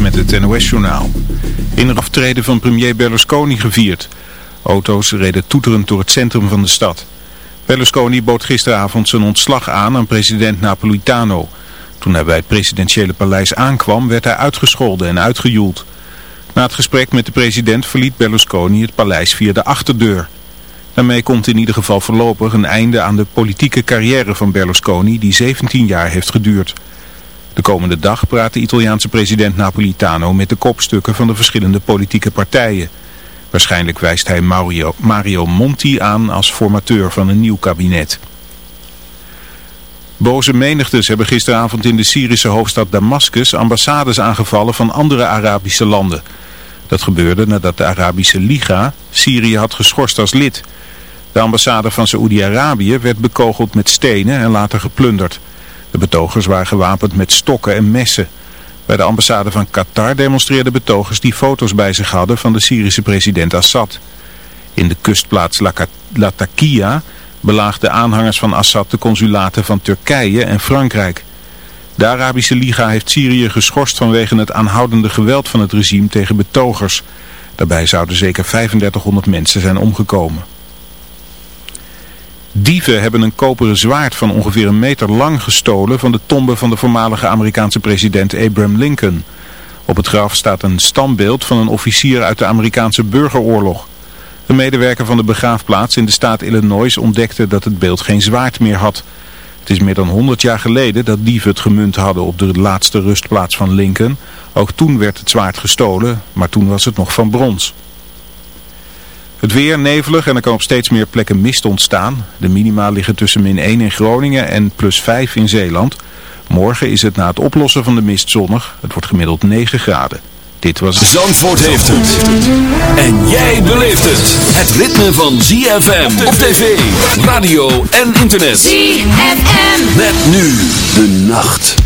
Met het NOS-journaal. In aftreden van premier Berlusconi gevierd. Auto's reden toeterend door het centrum van de stad. Berlusconi bood gisteravond zijn ontslag aan aan president Napolitano. Toen hij bij het presidentiële paleis aankwam werd hij uitgescholden en uitgejoeld. Na het gesprek met de president verliet Berlusconi het paleis via de achterdeur. Daarmee komt in ieder geval voorlopig een einde aan de politieke carrière van Berlusconi die 17 jaar heeft geduurd. De komende dag praat de Italiaanse president Napolitano met de kopstukken van de verschillende politieke partijen. Waarschijnlijk wijst hij Mario, Monti aan als formateur van een nieuw kabinet. Boze menigtes hebben gisteravond in de Syrische hoofdstad Damascus ambassades aangevallen van andere Arabische landen. Dat gebeurde nadat de Arabische Liga Syrië had geschorst als lid. De ambassade van Saoedi-Arabië werd bekogeld met stenen en later geplunderd. De betogers waren gewapend met stokken en messen. Bij de ambassade van Qatar demonstreerden betogers die foto's bij zich hadden van de Syrische president Assad. In de kustplaats Latakia belaagden aanhangers van Assad de consulaten van Turkije en Frankrijk. De Arabische Liga heeft Syrië geschorst vanwege het aanhoudende geweld van het regime tegen betogers. Daarbij zouden zeker 3500 mensen zijn omgekomen. Dieven hebben een koperen zwaard van ongeveer een meter lang gestolen van de tombe van de voormalige Amerikaanse president Abraham Lincoln. Op het graf staat een standbeeld van een officier uit de Amerikaanse burgeroorlog. De medewerker van de begraafplaats in de staat Illinois ontdekte dat het beeld geen zwaard meer had. Het is meer dan 100 jaar geleden dat dieven het gemunt hadden op de laatste rustplaats van Lincoln. Ook toen werd het zwaard gestolen, maar toen was het nog van brons. Het weer nevelig en er kan op steeds meer plekken mist ontstaan. De minima liggen tussen min 1 in Groningen en plus 5 in Zeeland. Morgen is het na het oplossen van de mist zonnig. Het wordt gemiddeld 9 graden. Dit was... Zandvoort heeft het. En jij beleeft het. Het ritme van ZFM op tv, radio en internet. ZFM. Met nu de nacht.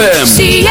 ZFM.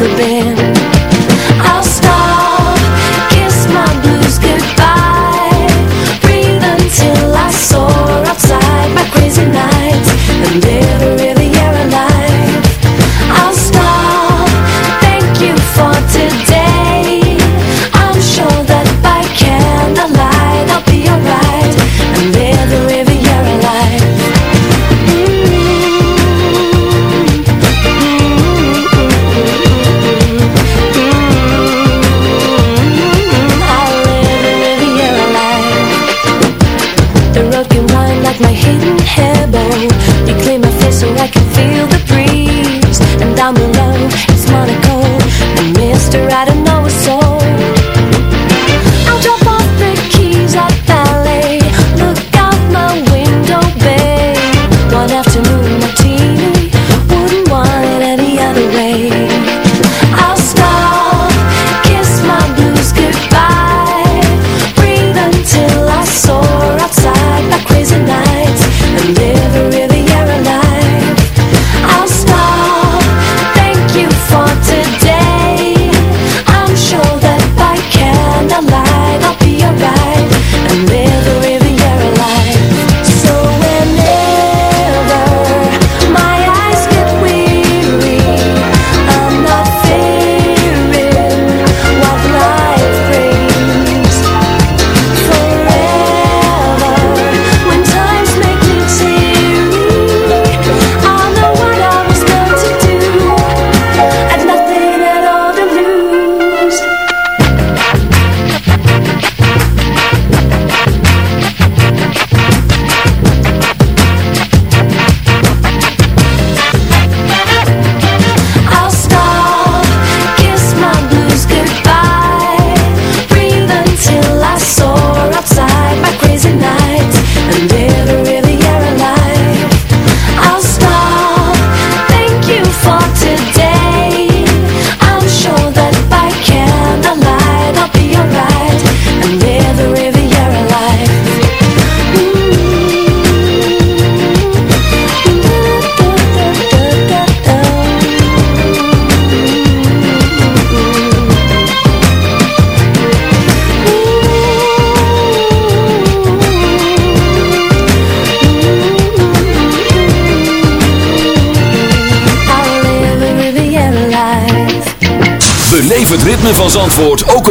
the band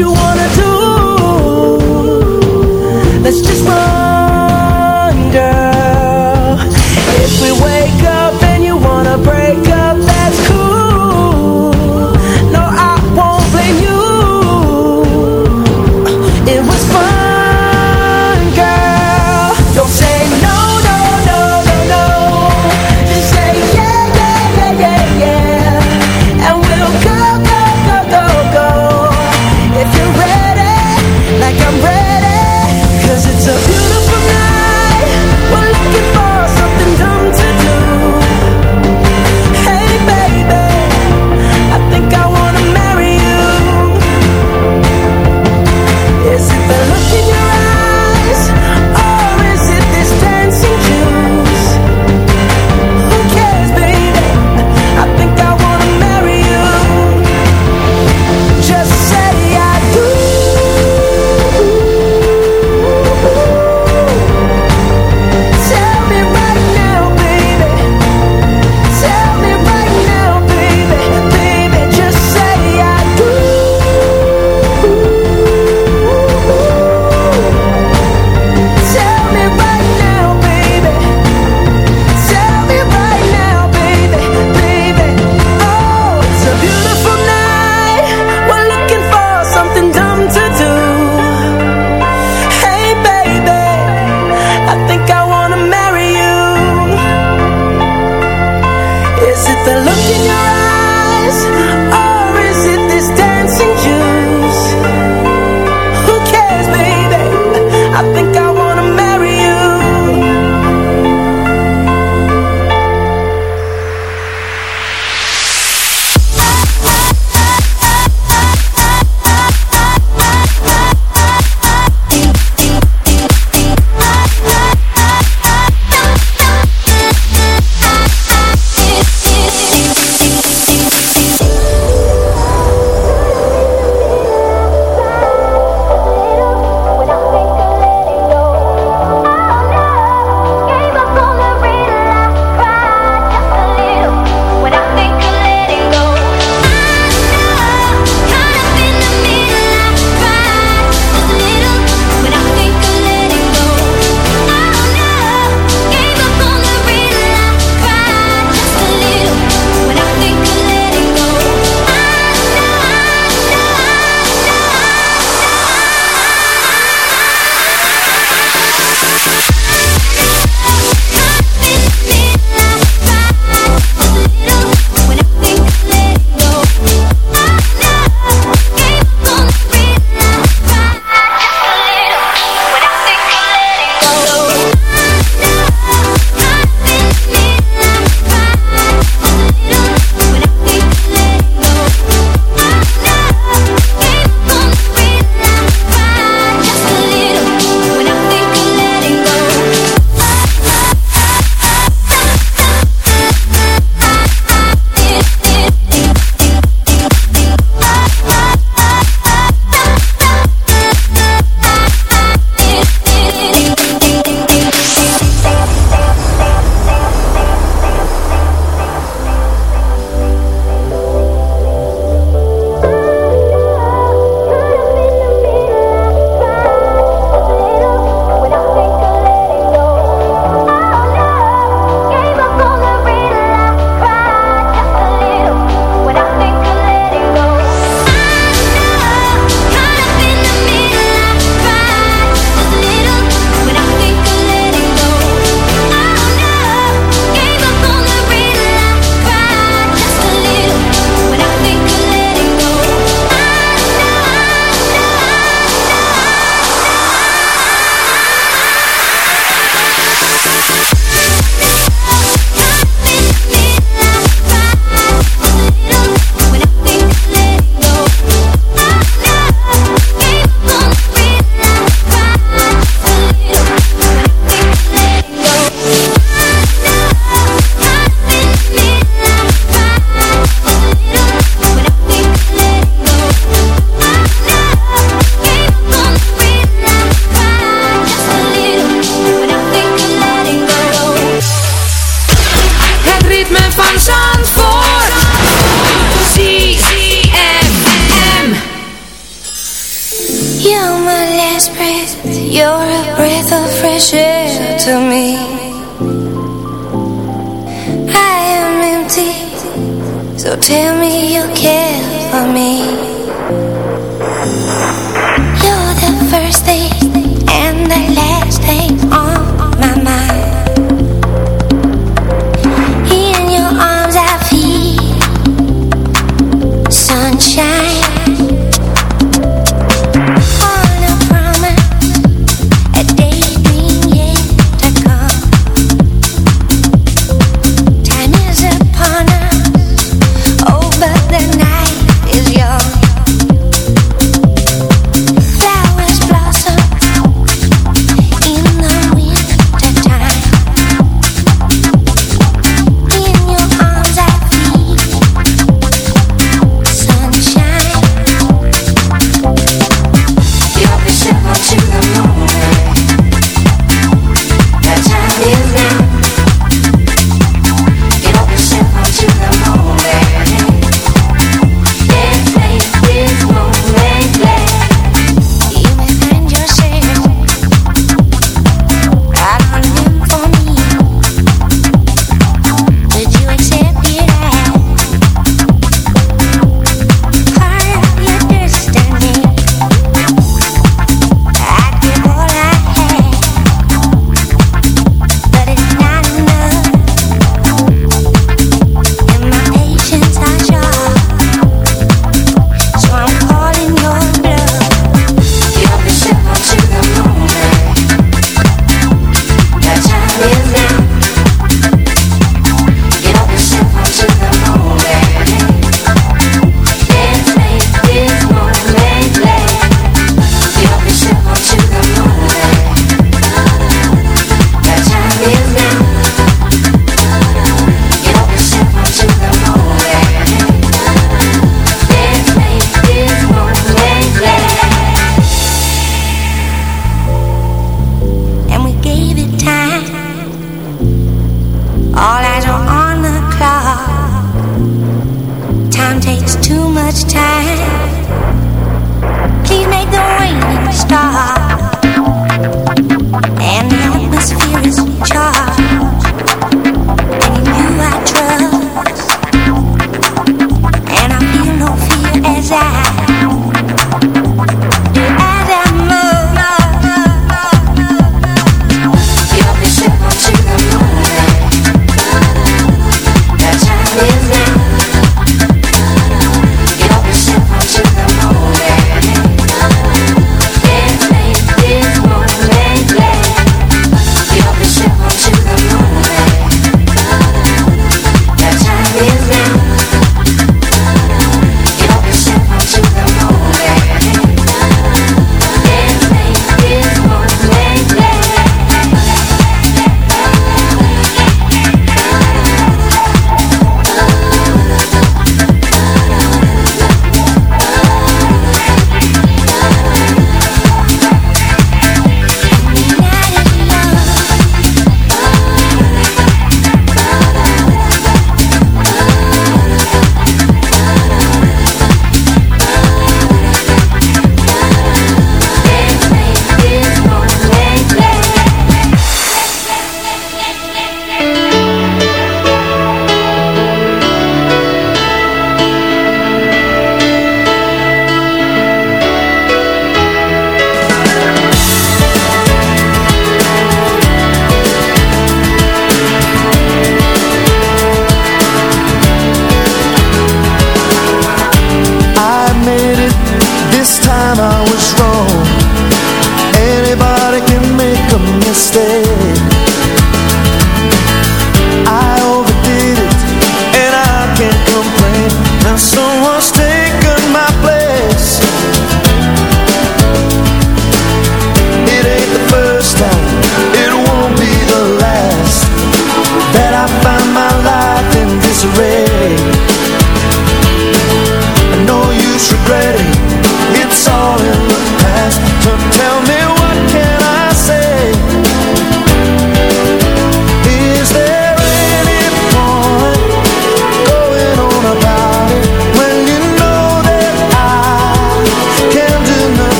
you wanna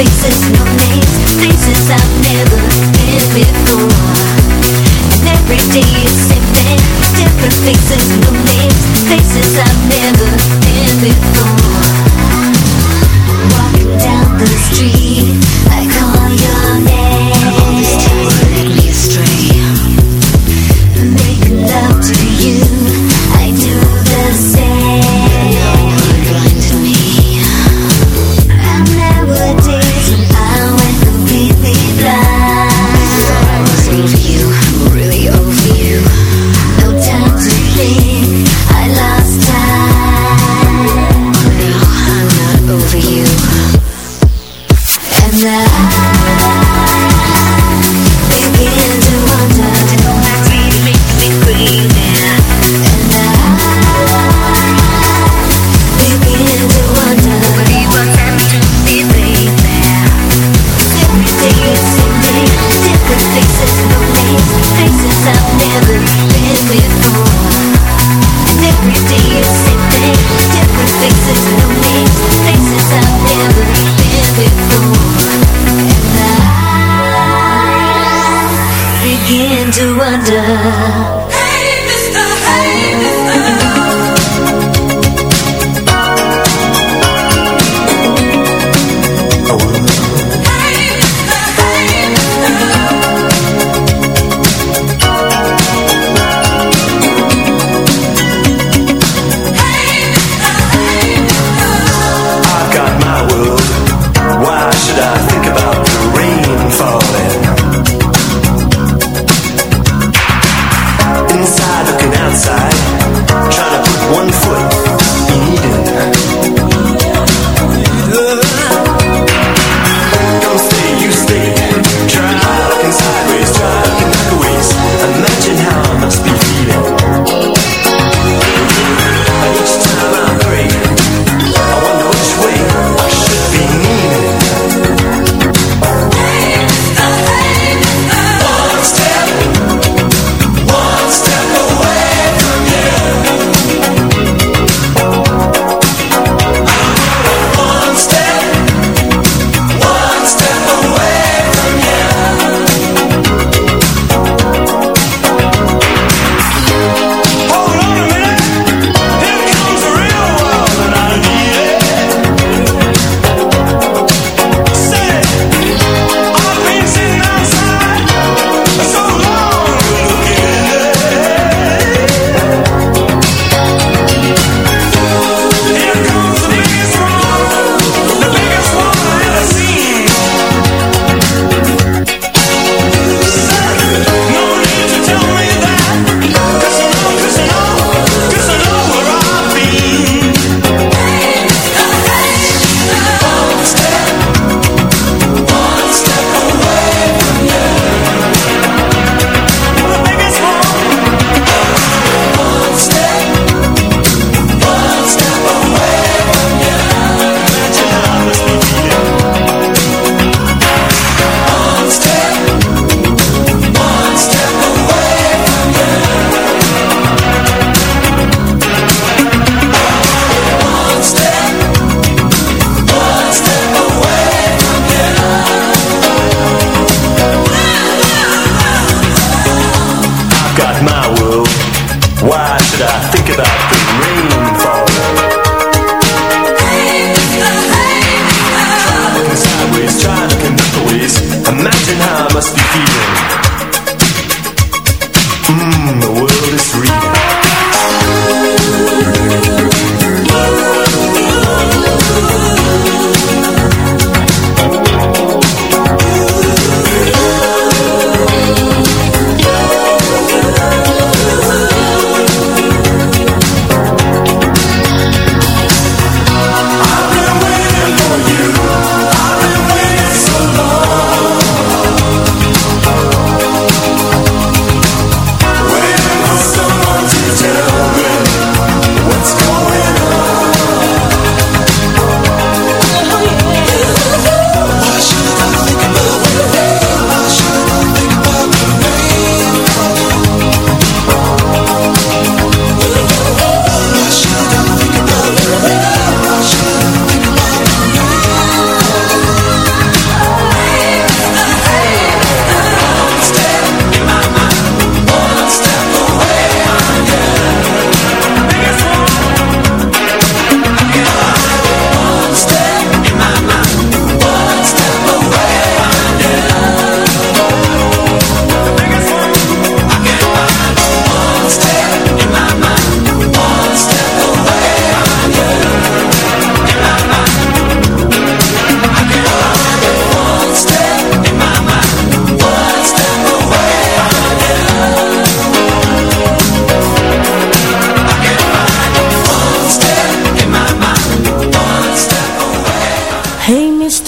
Faces, no names, faces I've never been before. And every day it's different, different faces, no names, faces I've never been before. Walking down the street, I call your name.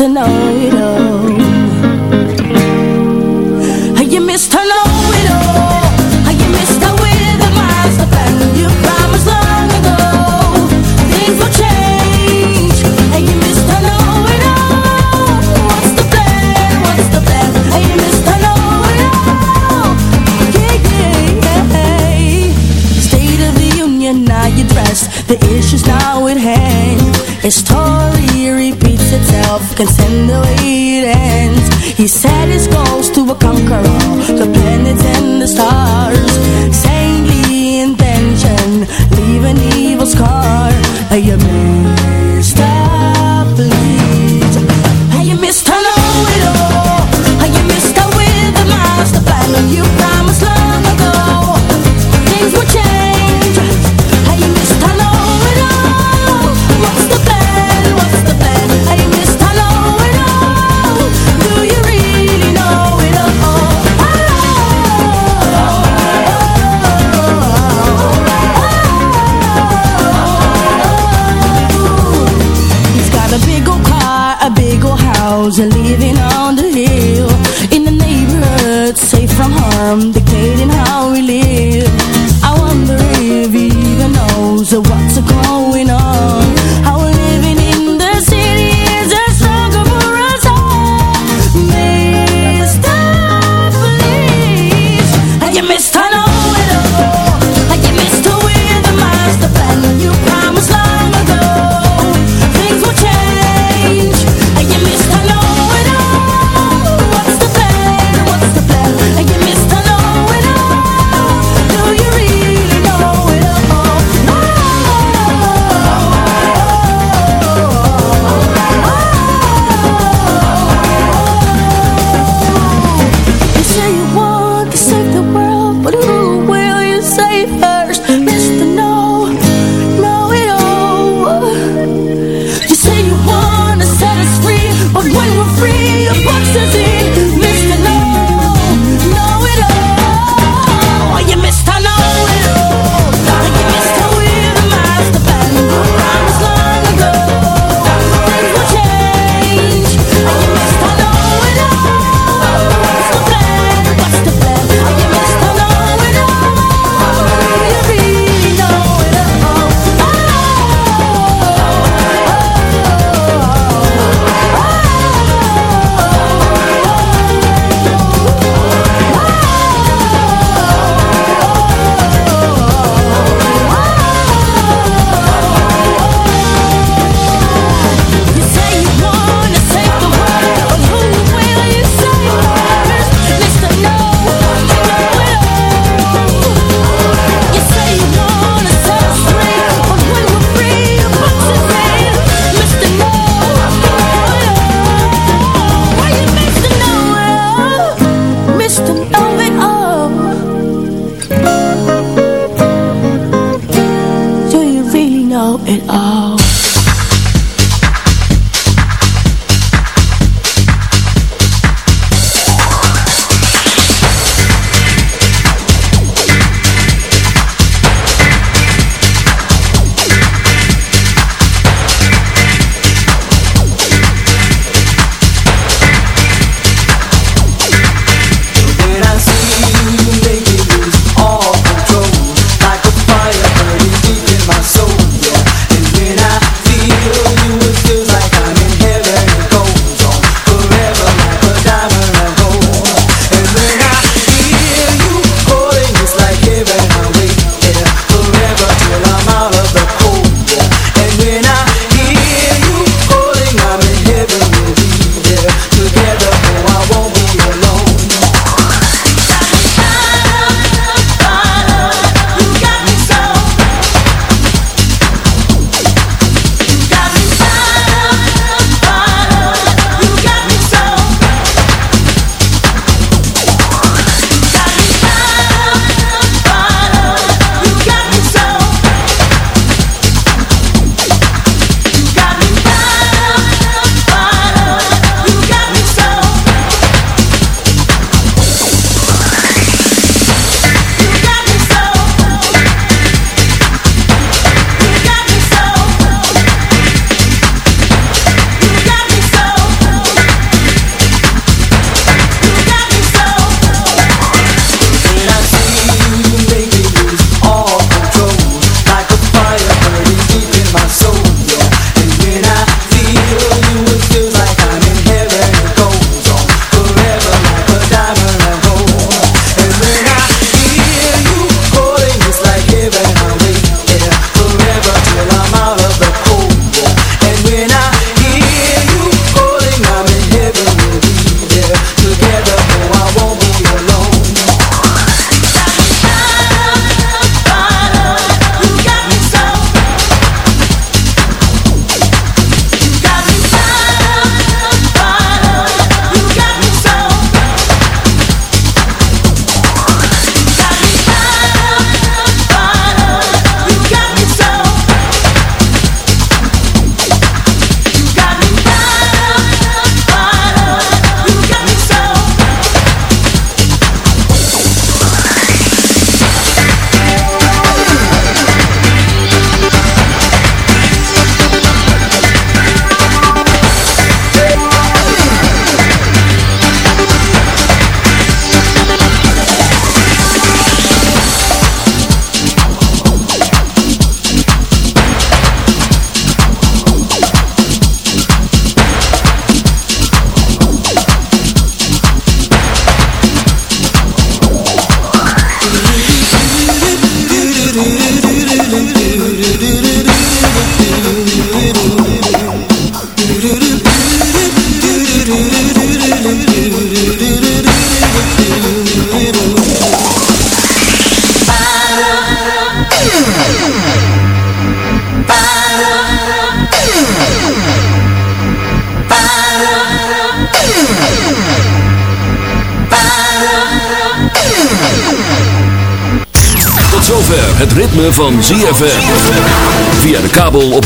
to know. contender